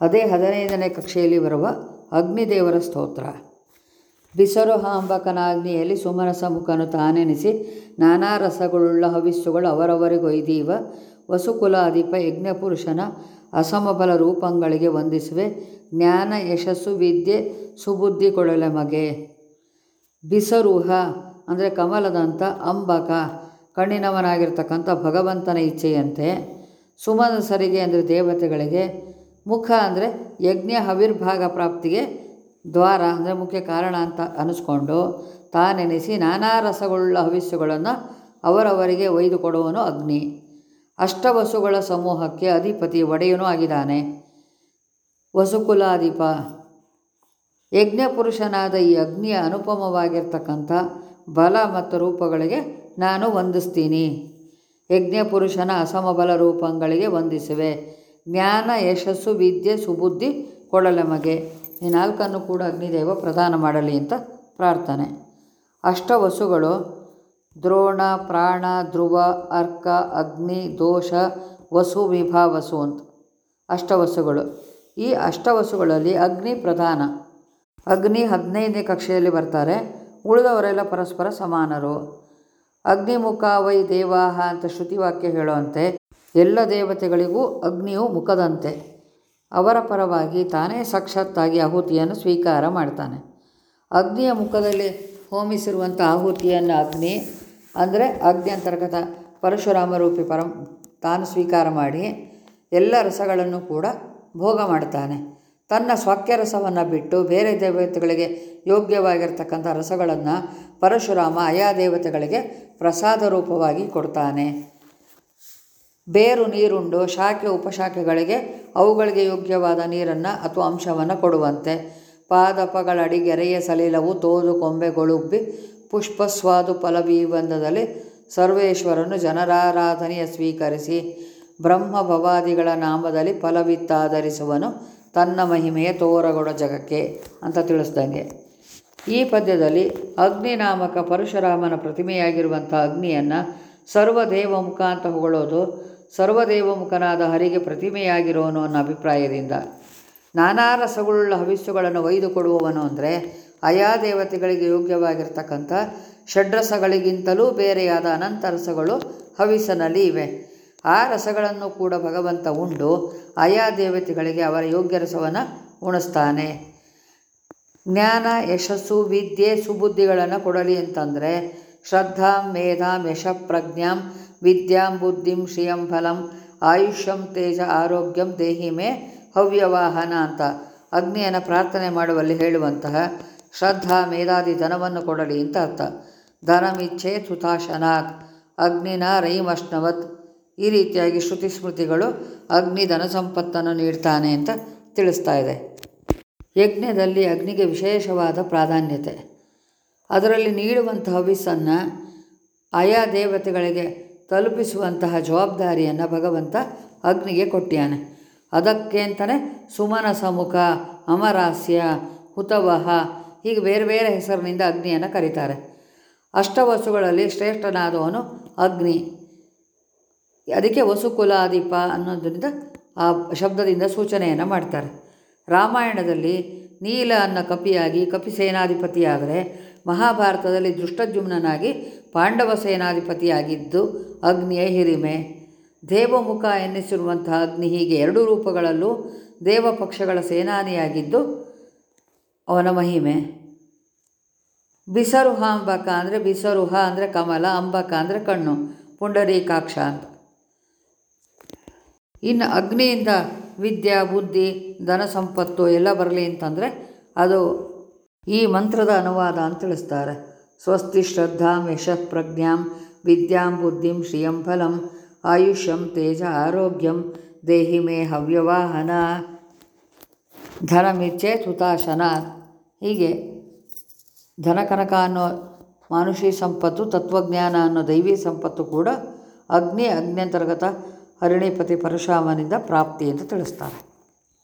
ಅದೇ ಹದಿನೈದನೇ ಕಕ್ಷೆಯಲ್ಲಿ ಬರುವ ಅಗ್ನಿದೇವರ ಸ್ತೋತ್ರ. ಬಿಸರು ಹಾಂಬಕನಾಗ್ನಿಯಲ್ಲಿ ಸುಮನಸ ಮುಖನು ತಾನೆನಿಸಿ ನಾನಾ ರಸಗಳುಳ್ಳ ಹವಿಸ್ಸುಗಳು ಅವರವರಿಗೊಯ್ದೀವ ವಸುಕುಲಾಧಿಪ ಯಜ್ಞಪುರುಷನ ಅಸಮಬಲ ರೂಪಂಗಳಿಗೆ ವಂದಿಸುವೆ. ಜ್ಞಾನ, ಯಶಸ್ಸು, ವಿದ್ಯೆ, ಸುಬುದ್ಧಿ ಕೊಡಲೆ ಮಗೆ. ಬಿಸರುಹ ಅಂದರೆ ಕಮಲದಂಥ ಅಂಬಕ, ಕಣ್ಣಿನವನಾಗಿರ್ತಕ್ಕಂಥ ಭಗವಂತನ ಇಚ್ಛೆಯಂತೆ. ಸುಮನಸರಿಗೆ ಅಂದರೆ ದೇವತೆಗಳಿಗೆ ಮುಖ ಅಂದರೆ ಯಜ್ಞ ಹವಿರ್ಭಾಗ ಪ್ರಾಪ್ತಿಗೆ ದ್ವಾರ ಅಂದರೆ ಮುಖ್ಯ ಕಾರಣ ಅಂತ ಅನಿಸ್ಕೊಂಡು ತಾನೆನಿಸಿ ನಾನಾ ರಸಗಳುಳ್ಳ ಹವಿಸ್ಸುಗಳನ್ನು ಅವರವರಿಗೆ ಒಯ್ದು ಕೊಡುವನು ಅಗ್ನಿ. ಅಷ್ಟವಸುಗಳ ಸಮೂಹಕ್ಕೆ ಅಧಿಪತಿ ಒಡೆಯನೂ ಆಗಿದ್ದಾನೆ. ವಸುಕುಲಾಧಿಪ. ಯಜ್ಞಪುರುಷನಾದ ಈ ಅಗ್ನಿಯ ಅನುಪಮವಾಗಿರ್ತಕ್ಕಂಥ ಬಲ ಮತ್ತು ರೂಪಗಳಿಗೆ ನಾನು ವಂದಿಸ್ತೀನಿ. ಯಜ್ಞಪುರುಷನ ಅಸಮಬಲ ರೂಪಗಳಿಗೆ ವಂದಿಸುವೆ. ಜ್ಞಾನ, ಯಶಸ್ಸು, ವಿದ್ಯೆ, ಸುಬುದ್ಧಿ ಕೊಡಲಮಗೆ ಈ ನಾಲ್ಕನ್ನು ಕೂಡ ಅಗ್ನಿದೇವ ಪ್ರದಾನ ಮಾಡಲಿ ಅಂತ ಪ್ರಾರ್ಥನೆ. ಅಷ್ಟವಸುಗಳು ದ್ರೋಣ, ಪ್ರಾಣ, ಧ್ರುವ, ಅರ್ಕ, ಅಗ್ನಿ, ದೋಷ, ವಸು ವಿಭಾವಸು ಅಂತ. ಅಷ್ಟವಸುಗಳು ಈ ಅಷ್ಟವಸುಗಳಲ್ಲಿ ಅಗ್ನಿ ಪ್ರಧಾನ. ಅಗ್ನಿ ಹದಿನೈದನೇ ಕಕ್ಷೆಯಲ್ಲಿ ಬರ್ತಾರೆ. ಉಳಿದವರೆಲ್ಲ ಪರಸ್ಪರ ಸಮಾನರು. ಅಗ್ನಿಮುಖ ವೈ ದೇವಾಹ ಅಂತ ಶ್ರುತಿವಾಕ್ಯ ಹೇಳುವಂತೆ ಎಲ್ಲ ದೇವತೆಗಳಿಗೂ ಅಗ್ನಿಯು ಮುಖದಂತೆ. ಅವರ ಪರವಾಗಿ ತಾನೇ ಸಾಕ್ಷಾತ್ತಾಗಿ ಆಹುತಿಯನ್ನು ಸ್ವೀಕಾರ ಮಾಡ್ತಾನೆ. ಅಗ್ನಿಯ ಮುಖದಲ್ಲಿ ಹೋಮಿಸಿರುವಂಥ ಆಹುತಿಯನ್ನು ಅಗ್ನಿ, ಅಂದರೆ ಅಗ್ನಿ ಅಂತರ್ಗತ ಪರಶುರಾಮ ರೂಪಿ ಪರಂ, ತಾನು ಸ್ವೀಕಾರ ಮಾಡಿ ಎಲ್ಲ ರಸಗಳನ್ನು ಕೂಡ ಭೋಗ ಮಾಡ್ತಾನೆ. ತನ್ನ ಸ್ವಾಕ್ಯ ರಸವನ್ನು ಬಿಟ್ಟು ಬೇರೆ ದೇವತೆಗಳಿಗೆ ಯೋಗ್ಯವಾಗಿರ್ತಕ್ಕಂಥ ರಸಗಳನ್ನು ಪರಶುರಾಮ ಆಯಾ ದೇವತೆಗಳಿಗೆ ಪ್ರಸಾದ ರೂಪವಾಗಿ ಕೊಡ್ತಾನೆ. ಬೇರು ನೀರುಂಡು ಶಾಖೆ ಉಪಶಾಖೆಗಳಿಗೆ ಅವುಗಳಿಗೆ ಯೋಗ್ಯವಾದ ನೀರನ್ನು ಅಥವಾ ಅಂಶವನ್ನು ಕೊಡುವಂತೆ. ಪಾದಪಗಳಡಿ ಗೆರೆಯ ಸಲೀಲವು ತೋದು ಕೊಂಬೆಗೊಳುಬ್ಬಿ ಪುಷ್ಪಸ್ವಾದು ಫಲವೀಬಂಧದಲ್ಲಿ ಸರ್ವೇಶ್ವರನು ಜನರಾರಾಧನೆಯ ಸ್ವೀಕರಿಸಿ ಬ್ರಹ್ಮ ಭವಾದಿಗಳ ನಾಮದಲ್ಲಿ ಫಲವಿತ್ತಾಧರಿಸುವನು ತನ್ನ ಮಹಿಮೆಯ ತೋರಗೊಡ ಜಗಕ್ಕೆ ಅಂತ ತಿಳಿಸ್ದಂಗೆ. ಈ ಪದ್ಯದಲ್ಲಿ ಅಗ್ನಿ ನಾಮಕ ಪರಶುರಾಮನ ಪ್ರತಿಮೆಯಾಗಿರುವಂಥ ಅಗ್ನಿಯನ್ನು ಸರ್ವದೇವಮುಖ ಅಂತ ಹೊಗಳೋದು ಸರ್ವದೇವಮುಖನಾದ ಹರಿಗೆ ಪ್ರತಿಮೆಯಾಗಿರೋನು ಅನ್ನೋ ಅಭಿಪ್ರಾಯದಿಂದ. ನಾನಾ ರಸಗಳುಳ್ಳ ಹವಿಸ್ಸುಗಳನ್ನು ಒಯ್ದು ಕೊಡುವವನು ಅಂದರೆ ಆಯಾ ದೇವತೆಗಳಿಗೆ ಯೋಗ್ಯವಾಗಿರ್ತಕ್ಕಂಥ ಷಡ್ರಸಗಳಿಗಿಂತಲೂ ಬೇರೆಯಾದ ಅನಂತ ರಸಗಳು ಹವಿಸ್ಸಿನಲ್ಲಿ ಇವೆ. ಆ ರಸಗಳನ್ನು ಕೂಡ ಭಗವಂತ ಉಂಡು ಆಯಾ ದೇವತೆಗಳಿಗೆ ಅವರ ಯೋಗ್ಯ ರಸವನ್ನು ಉಣಿಸ್ತಾನೆ. ಜ್ಞಾನ, ಯಶಸ್ಸು, ವಿದ್ಯೆ, ಸುಬುದ್ಧಿಗಳನ್ನು ಕೊಡಲಿ ಅಂತಂದರೆ ಶ್ರದ್ಧಾಂ, ಮೇಧಾಂ, ಯಶಪ್ರಜ್ಞಾಂ ವಿದ್ಯಾಂ ಬುದ್ಧಿಂ ಶ್ರಿಯಂ ಫಲಂ, ಆಯುಷ್ಯಂ ತೇಜ ಆರೋಗ್ಯಂ ದೇಹಿ ಮೇ ಹವ್ಯವಾಹನ ಅಂತ ಅಗ್ನಿಯನ್ನು ಪ್ರಾರ್ಥನೆ ಮಾಡುವಲ್ಲಿ ಹೇಳುವಂತಹ ಶ್ರದ್ಧಾ ಮೇಧಾದಿ ಧನವನ್ನು ಕೊಡಲಿ ಅಂತ ಅರ್ಥ. ಧನಮಿಚ್ಛೆ ಸುತಾಶನಾತ್ ಅಗ್ನಿನ ರೈಮಷ್ಣವತ್. ಈ ರೀತಿಯಾಗಿ ಶ್ರುತಿ ಸ್ಮೃತಿಗಳು ಅಗ್ನಿ ಧನ ಸಂಪತ್ತನ್ನು ನೀಡ್ತಾನೆ ಅಂತ ತಿಳಿಸ್ತಾ ಇದೆ. ಯಜ್ಞದಲ್ಲಿ ಅಗ್ನಿಗೆ ವಿಶೇಷವಾದ ಪ್ರಾಧಾನ್ಯತೆ. ಅದರಲ್ಲಿ ನೀಡುವಂಥ ಹವಿಸ್ಸನ್ನು ಆಯಾ ದೇವತೆಗಳಿಗೆ ತಲುಪಿಸುವಂತಹ ಜವಾಬ್ದಾರಿಯನ್ನು ಭಗವಂತ ಅಗ್ನಿಗೆ ಕೊಟ್ಟಿಯಾನೆ. ಅದಕ್ಕೆ ಅಂತಲೇ ಸುಮನ ಸಮುಖ ಅಮರಾಸ್ಯ, ಹುತವಹ ಹೀಗೆ ಬೇರೆ ಬೇರೆ ಹೆಸರಿನಿಂದ ಅಗ್ನಿಯನ್ನು ಕರೀತಾರೆ. ಅಷ್ಟವಸುಗಳಲ್ಲಿ ಶ್ರೇಷ್ಠನಾದವನು ಅಗ್ನಿ. ಅದಕ್ಕೆ ವಸುಕುಲಾದೀಪ ಅನ್ನೋದರಿಂದ ಆ ಶಬ್ದದಿಂದ ಸೂಚನೆಯನ್ನು ಮಾಡ್ತಾರೆ. ರಾಮಾಯಣದಲ್ಲಿ ನೀಲ ಅನ್ನ ಕಪಿಯಾಗಿ ಕಪಿ ಸೇನಾಧಿಪತಿಯಾದರೆ ಮಹಾಭಾರತದಲ್ಲಿ ದುಷ್ಟಜುಮ್ನಾಗಿ ಪಾಂಡವ ಸೇನಾಧಿಪತಿಯಾಗಿದ್ದು ಅಗ್ನಿಯ ಹಿರಿಮೆ. ದೇವಮುಖ ಎನ್ನಿಸಿರುವಂತಹ ಅಗ್ನಿ ಹೀಗೆ ಎರಡು ರೂಪಗಳಲ್ಲೂ ದೇವ ಪಕ್ಷಗಳ ಸೇನಾನಿಯಾಗಿದ್ದು ಅವನ ಮಹಿಮೆ. ಬಿಸರುಹ ಅಂಬಕ ಅಂದರೆ ಬಿಸರುಹ ಅಂದರೆ ಕಮಲ, ಅಂಬಕ ಅಂದರೆ ಕಣ್ಣು, ಪುಂಡರೀಕಾಕ್ಷ ಅಂತ. ಇನ್ನು ಅಗ್ನಿಯಿಂದ ವಿದ್ಯಾ, ಬುದ್ಧಿ, ಧನ, ಸಂಪತ್ತು ಎಲ್ಲ ಬರಲಿ ಅಂತಂದರೆ ಅದು ಈ ಮಂತ್ರದ ಅನುವಾದ ಅಂತ ತಿಳಿಸ್ತಾರೆ. ಸ್ವಸ್ತಿ ಶ್ರದ್ಧಾಂ ಯಶಃ ಪ್ರಜ್ಞಾಂ ವಿದ್ಯಾಂ ಬುದ್ಧಿಂ ಶ್ರಿಯಂ ಫಲಂ ಆಯುಷ್ಯಂ ತೇಜ ಆರೋಗ್ಯಂ ದೇಹಿ ಮೇ ಹವ್ಯವಾಹನ ಧನಮಿಚ್ಛೆ ತುತಾಶನ. ಹೀಗೆ ಧನಕನಕ ಅನ್ನೋ ಮಾನುಷಿ ಸಂಪತ್ತು, ತತ್ವಜ್ಞಾನ ಅನ್ನೋ ದೈವಿ ಸಂಪತ್ತು ಕೂಡ ಅಗ್ನಿ ಅಗ್ನ್ಯಂತರ್ಗತ ಹರಿಣಿಪತಿ ಪರಶುರಾಮನಿಂದ ಪ್ರಾಪ್ತಿ ಅಂತ ತಿಳಿಸ್ತಾರೆ.